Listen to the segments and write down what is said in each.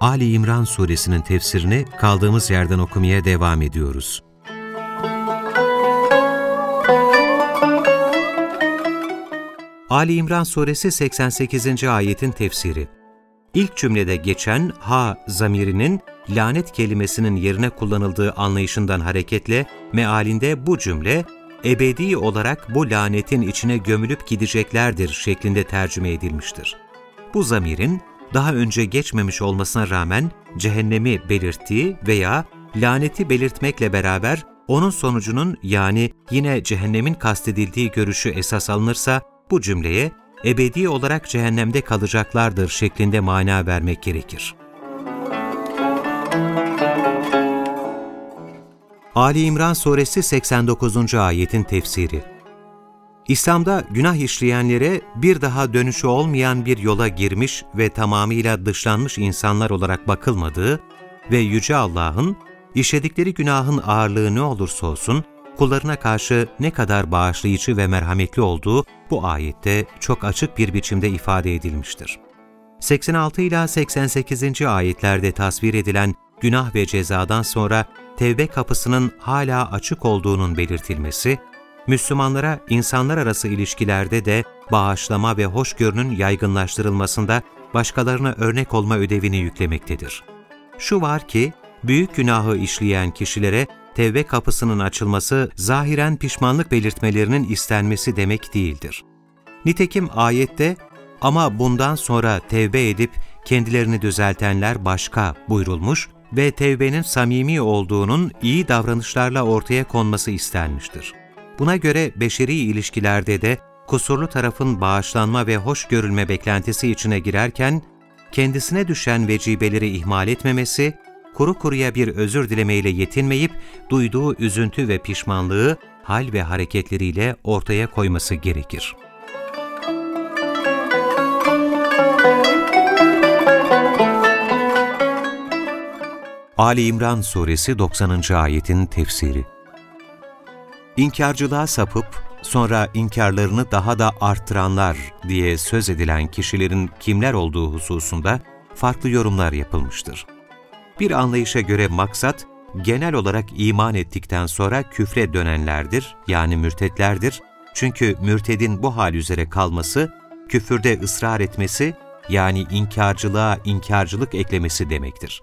Ali İmran suresinin tefsirini kaldığımız yerden okumaya devam ediyoruz. Ali İmran suresi 88. ayetin tefsiri İlk cümlede geçen ha zamirinin lanet kelimesinin yerine kullanıldığı anlayışından hareketle mealinde bu cümle ebedi olarak bu lanetin içine gömülüp gideceklerdir şeklinde tercüme edilmiştir. Bu zamirin daha önce geçmemiş olmasına rağmen cehennemi belirttiği veya laneti belirtmekle beraber onun sonucunun yani yine cehennemin kastedildiği görüşü esas alınırsa bu cümleye ebedi olarak cehennemde kalacaklardır şeklinde mana vermek gerekir. Ali İmran Suresi 89. ayetin tefsiri İslam'da günah işleyenlere bir daha dönüşü olmayan bir yola girmiş ve tamamıyla dışlanmış insanlar olarak bakılmadığı ve Yüce Allah'ın işledikleri günahın ağırlığı ne olursa olsun kullarına karşı ne kadar bağışlayıcı ve merhametli olduğu bu ayette çok açık bir biçimde ifade edilmiştir. 86 ila 88. ayetlerde tasvir edilen günah ve cezadan sonra tevbe kapısının hala açık olduğunun belirtilmesi, Müslümanlara insanlar arası ilişkilerde de bağışlama ve hoşgörünün yaygınlaştırılmasında başkalarına örnek olma ödevini yüklemektedir. Şu var ki, büyük günahı işleyen kişilere tevbe kapısının açılması zahiren pişmanlık belirtmelerinin istenmesi demek değildir. Nitekim ayette ama bundan sonra tevbe edip kendilerini düzeltenler başka buyurulmuş ve tevbenin samimi olduğunun iyi davranışlarla ortaya konması istenmiştir. Buna göre beşeri ilişkilerde de kusurlu tarafın bağışlanma ve hoş görülme beklentisi içine girerken, kendisine düşen vecibeleri ihmal etmemesi, kuru kuruya bir özür dilemeyle yetinmeyip, duyduğu üzüntü ve pişmanlığı hal ve hareketleriyle ortaya koyması gerekir. Ali İmran Suresi 90. ayetin tefsiri İnkarcılığa sapıp, sonra inkarlarını daha da arttıranlar diye söz edilen kişilerin kimler olduğu hususunda farklı yorumlar yapılmıştır. Bir anlayışa göre maksat, genel olarak iman ettikten sonra küfre dönenlerdir, yani mürtetlerdir. Çünkü mürtedin bu hal üzere kalması, küfürde ısrar etmesi, yani inkarcılığa inkarcılık eklemesi demektir.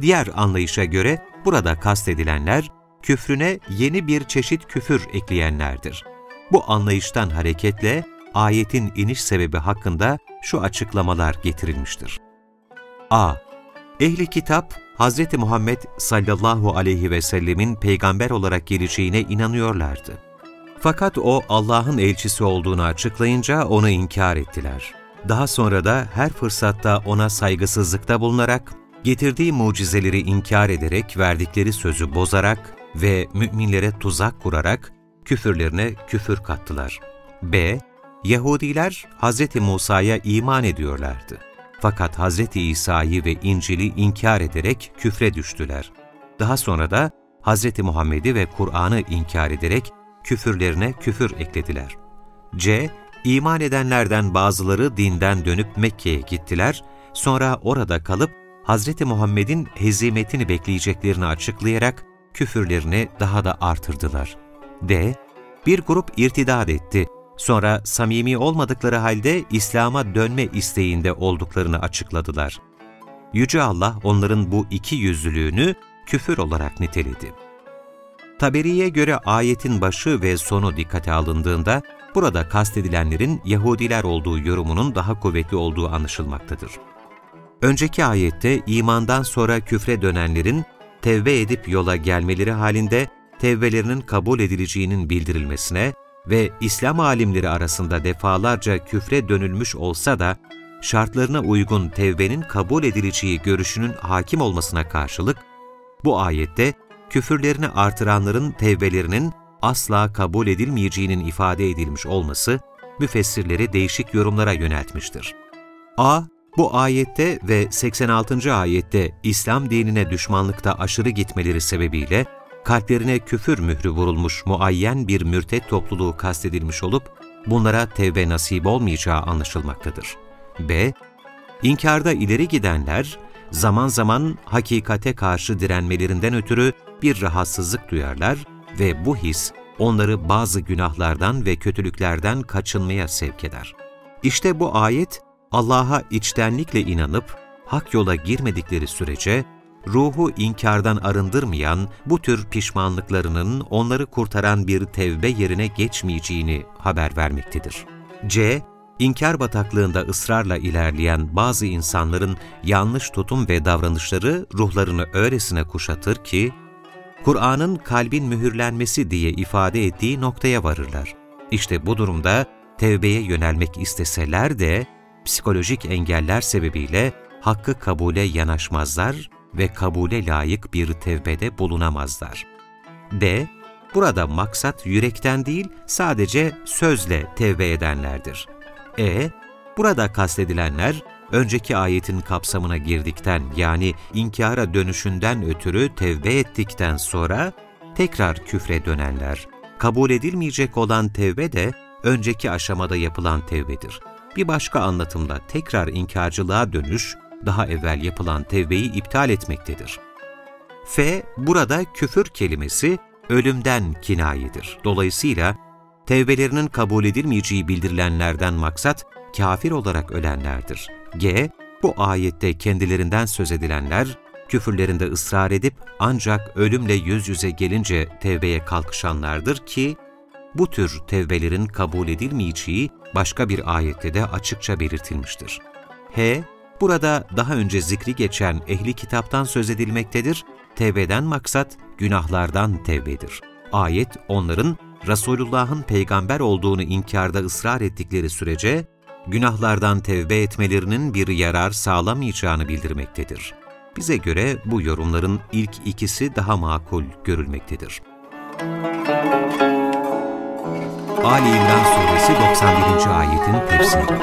Diğer anlayışa göre burada kastedilenler, küfrüne yeni bir çeşit küfür ekleyenlerdir. Bu anlayıştan hareketle ayetin iniş sebebi hakkında şu açıklamalar getirilmiştir. a. Ehli kitap, Hz. Muhammed sallallahu aleyhi ve sellemin peygamber olarak geleceğine inanıyorlardı. Fakat o Allah'ın elçisi olduğunu açıklayınca onu inkar ettiler. Daha sonra da her fırsatta ona saygısızlıkta bulunarak, getirdiği mucizeleri inkar ederek verdikleri sözü bozarak ve müminlere tuzak kurarak küfürlerine küfür kattılar. B. Yahudiler Hz. Musa'ya iman ediyorlardı. Fakat Hz. İsa'yı ve İncil'i inkar ederek küfre düştüler. Daha sonra da Hz. Muhammed'i ve Kur'an'ı inkar ederek küfürlerine küfür eklediler. C. İman edenlerden bazıları dinden dönüp Mekke'ye gittiler, sonra orada kalıp Hz. Muhammed'in hezimetini bekleyeceklerini açıklayarak küfürlerini daha da artırdılar. D. Bir grup irtidat etti. Sonra samimi olmadıkları halde İslam'a dönme isteğinde olduklarını açıkladılar. Yüce Allah onların bu iki yüzlülüğünü küfür olarak niteledi. Taberi'ye göre ayetin başı ve sonu dikkate alındığında, burada kastedilenlerin Yahudiler olduğu yorumunun daha kuvvetli olduğu anlaşılmaktadır. Önceki ayette imandan sonra küfre dönenlerin tevbe edip yola gelmeleri halinde tevbelerinin kabul edileceğinin bildirilmesine ve İslam alimleri arasında defalarca küfre dönülmüş olsa da şartlarına uygun tevbenin kabul edileceği görüşünün hakim olmasına karşılık, bu ayette küfürlerini artıranların tevbelerinin asla kabul edilmeyeceğinin ifade edilmiş olması, müfessirleri değişik yorumlara yöneltmiştir. A. Bu ayette ve 86. ayette İslam dinine düşmanlıkta aşırı gitmeleri sebebiyle kalplerine küfür mührü vurulmuş muayyen bir mürtet topluluğu kastedilmiş olup, bunlara tevbe nasip olmayacağı anlaşılmaktadır. B. İnkarda ileri gidenler, zaman zaman hakikate karşı direnmelerinden ötürü bir rahatsızlık duyarlar ve bu his onları bazı günahlardan ve kötülüklerden kaçınmaya sevk eder. İşte bu ayet, Allah'a içtenlikle inanıp, hak yola girmedikleri sürece, ruhu inkardan arındırmayan bu tür pişmanlıklarının onları kurtaran bir tevbe yerine geçmeyeceğini haber vermektedir. C. İnkar bataklığında ısrarla ilerleyen bazı insanların yanlış tutum ve davranışları ruhlarını öylesine kuşatır ki, Kur'an'ın kalbin mühürlenmesi diye ifade ettiği noktaya varırlar. İşte bu durumda tevbeye yönelmek isteseler de psikolojik engeller sebebiyle hakkı kabule yanaşmazlar ve kabule layık bir tevbede bulunamazlar. D. Burada maksat yürekten değil, sadece sözle tevbe edenlerdir. E. Burada kastedilenler, önceki ayetin kapsamına girdikten yani inkara dönüşünden ötürü tevbe ettikten sonra tekrar küfre dönenler. Kabul edilmeyecek olan tevbe de önceki aşamada yapılan tevbedir. Bir başka anlatımda tekrar inkarcılığa dönüş, daha evvel yapılan tevbeyi iptal etmektedir. F. Burada küfür kelimesi ölümden kinayedir. Dolayısıyla tevbelerinin kabul edilmeyeceği bildirilenlerden maksat kafir olarak ölenlerdir. G. Bu ayette kendilerinden söz edilenler, küfürlerinde ısrar edip ancak ölümle yüz yüze gelince tevbeye kalkışanlardır ki, bu tür tevbelerin kabul edilmeyeceği başka bir ayette de açıkça belirtilmiştir. H. Burada daha önce zikri geçen ehli kitaptan söz edilmektedir. Tevbeden maksat günahlardan tevbedir. Ayet onların Resulullah'ın peygamber olduğunu inkarda ısrar ettikleri sürece günahlardan tevbe etmelerinin bir yarar sağlamayacağını bildirmektedir. Bize göre bu yorumların ilk ikisi daha makul görülmektedir. Ali İmran Suresi 91. ayetin tefsiri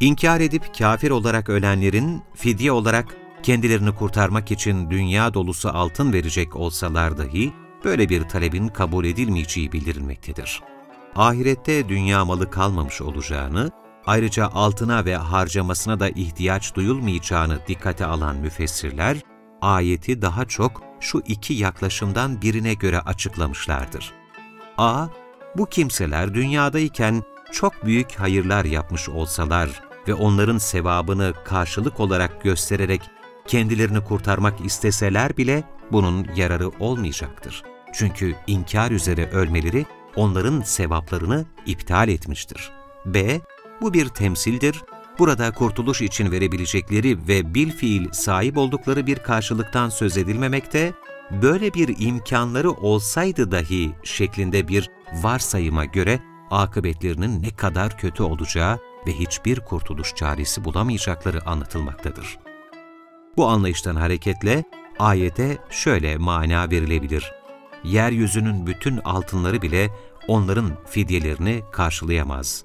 İnkar edip kafir olarak ölenlerin fidye olarak kendilerini kurtarmak için dünya dolusu altın verecek olsalar dahi böyle bir talebin kabul edilmeyeceği bildirilmektedir. Ahirette dünya malı kalmamış olacağını, ayrıca altına ve harcamasına da ihtiyaç duyulmayacağını dikkate alan müfessirler, ayeti daha çok şu iki yaklaşımdan birine göre açıklamışlardır. A. Bu kimseler dünyadayken çok büyük hayırlar yapmış olsalar ve onların sevabını karşılık olarak göstererek kendilerini kurtarmak isteseler bile bunun yararı olmayacaktır. Çünkü inkar üzere ölmeleri onların sevaplarını iptal etmiştir. B. Bu bir temsildir. Burada kurtuluş için verebilecekleri ve bil fiil sahip oldukları bir karşılıktan söz edilmemekte, böyle bir imkanları olsaydı dahi şeklinde bir varsayıma göre akıbetlerinin ne kadar kötü olacağı ve hiçbir kurtuluş çaresi bulamayacakları anlatılmaktadır. Bu anlayıştan hareketle ayete şöyle mana verilebilir. Yeryüzünün bütün altınları bile onların fidyelerini karşılayamaz.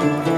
Thank you.